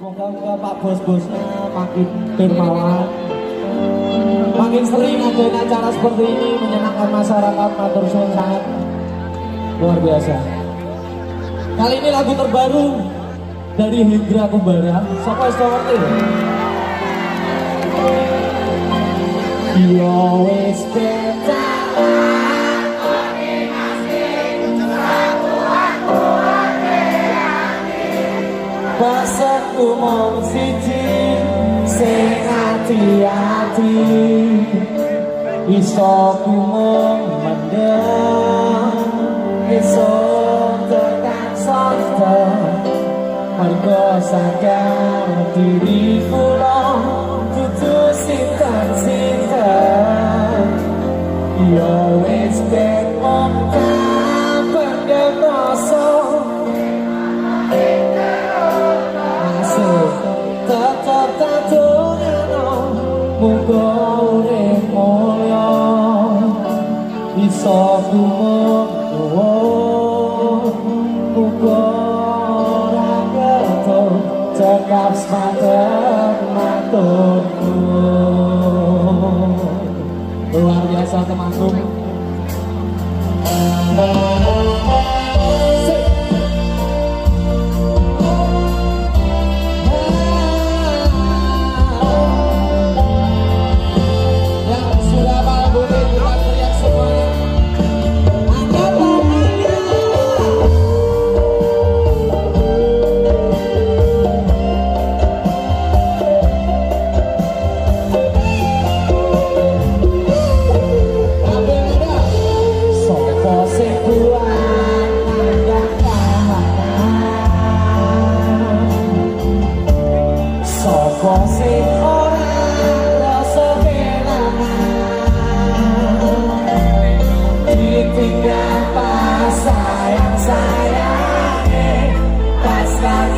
Semoga ke Pak Bos-bosnya eh, makin dermawan, makin sering ngadain acara seperti ini menyenangkan masyarakat Matur Suwun sangat luar biasa. Kali ini lagu terbaru dari Hendra Kumbara, siapa yang ngerti? Yo, it's. hati-hati Isoku memandang. Esok tekan sorta Harga sadar diri pulang Tutusin tak cinta Yo, it's better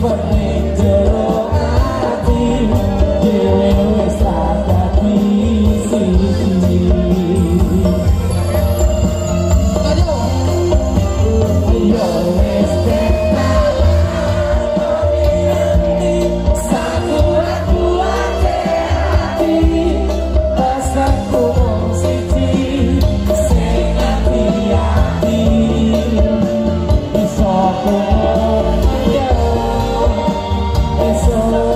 정말 Oh.